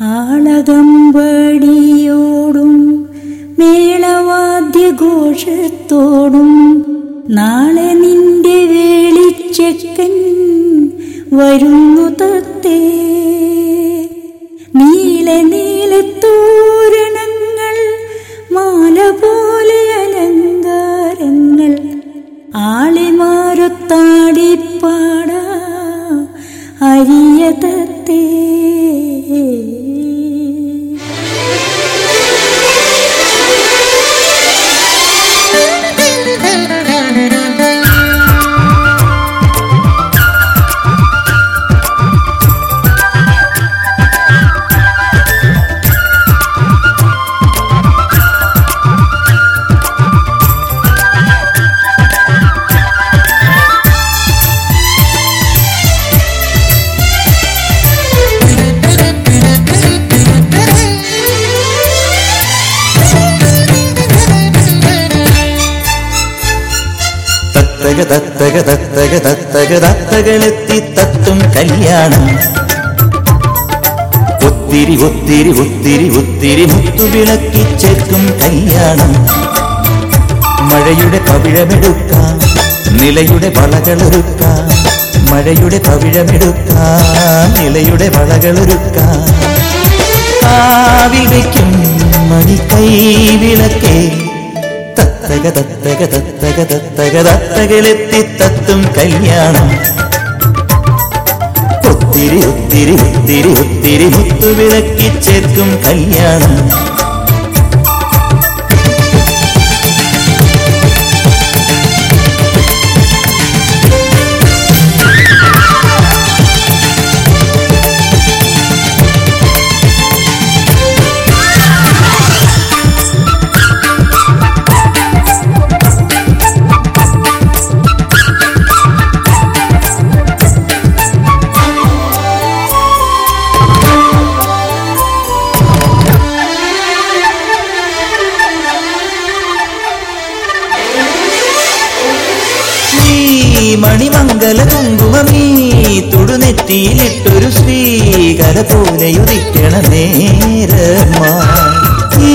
ആളകമ്പടിയോടും മേളവാദ്യഘോഷത്തോടും നാളെ നിന്റെ വേളിച്ചക്കൻ വരുന്നു തത്തേ. നീല നീല തോരണങ്ങൾ മാല പോലെ അലങ്കാരങ്ങൾ ആളിമാരൊത്താടിപ്പാടാ അരിയ തത്തേ. തത്തക തത്തക തത്തക തത്തക തത്തകളെത്തി തത്തും കല്യാണം. ഒത്തിരി ഒത്തിരി ഒത്തിരി ഒത്തിരി മുത്തുവിളക്കി ചേർക്കും കല്യാണം. മഴയുടെ കവിഴമെടുക്കാം നിലയുടെ വളകളൊരുക്കാം മഴയുടെ കവിഴമെടുക്കാം നിലയുടെ വളകളൊരുക്കാം. കാവിൽ വയ്ക്കും മണി കൈവിളക്കേ തത്തക കല്യാണം. ഒത്തിരി ഒത്തിരി ഒത്തിരി ഒത്തിരി മുത്തുവിളക്കി ചേർക്കും കല്യാണം. മണിമംഗല കുങ്കുമമീ തുടുനെറ്റിയിലിട്ടൊരു ശ്രീകര പോലെ ഉദിക്കണ നേരമാ ഈ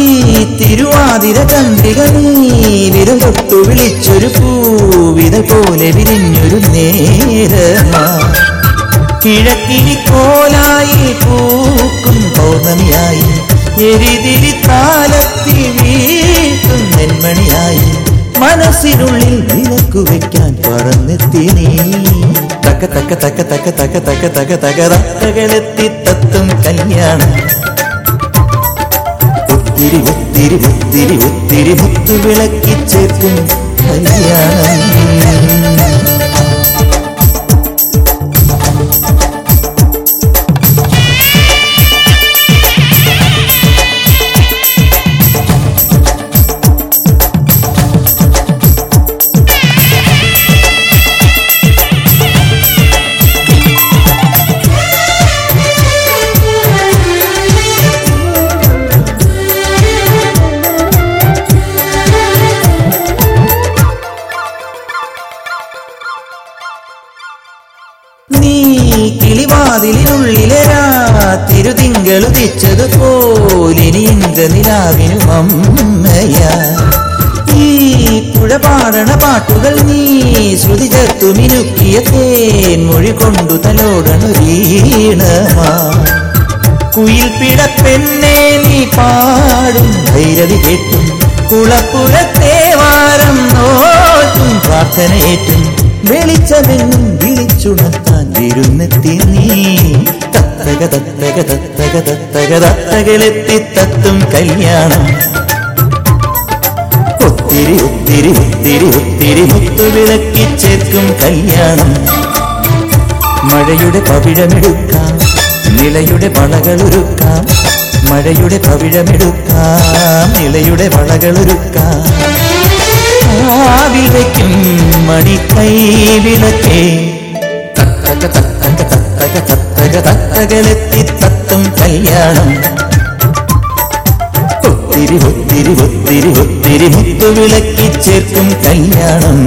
തിരുവാതിര ചന്ദ്രിക നീ തൊട്ടു വിളിച്ചൊരു പൂവിത പോലെ വിരിഞ്ഞൊരു നേരമാ കിഴക്കിനി കോലായി പൂക്കും പൗർണമിയായി എരിതിരി താലത്തി വീട്ടും നെന്മണിയായി. മനസ്സിനുള്ളിൽ നിനക്കു വെക്കാൻ പറന്നെത്തി നീ തക്ക തക്ക തക്ക തക്ക തക്ക തക്ക തക തക തകളെത്തി തത്തും കല്യാണം. ഒത്തിരി ഒത്തിരി ഒത്തിരി ഒത്തിരി മുത്തു വിളക്കി ചേർക്കും കല്യാണം. കിളിവാതിലിനുള്ളിലെ തിരുതിങ്കളുദിച്ചത് പോലിനി എങ്ക നിലാവിനും അമ്മയ. ഈ പുഴ പാടണ പാട്ടുകൾ നീ ശ്രുതി ചേർത്തു മിനുക്കിയ തേൻ മൊഴി കൊണ്ടു തലോടണൊരീണമാ കുയിൽ പിടപ്പെന്നെ നീ പാടും ഭൈരവി കേട്ടും കുളപ്പുഴത്തെ വാരം നോട്ടും പ്രാർത്ഥനയേറ്റും വെളിച്ചമെന്നും വിളിച്ചുണർത്താൻ വിരുന്നെത്തി നീ. തത്തക തത്തക തത്തക തത്തക തത്തകളെത്തി തത്തും കല്യാണം. ഒത്തിരി ഒത്തിരി ഒത്തിരി ഒത്തിരി മുത്തുവിളക്കി ചേർക്കും കല്യാണം. മഴയുടെ പവിഴമെടുക്കാം നിലയുടെ വളകളൊരുക്കാം. മഴയുടെ പവിഴമെടുക്കാം നിലയുടെ വളകളൊരുക്കാം. വിളയ്ക്കും മണി കൈവിളക്കേ തത്തക തത്തക തത്തക തത്തക തത്തകളെത്തി തത്തും കല്യാണം. ഒത്തിരി ഒത്തിരി ഒത്തിരി ഒത്തിരി മുത്തുവിളക്കി ചേർക്കും കല്യാണം.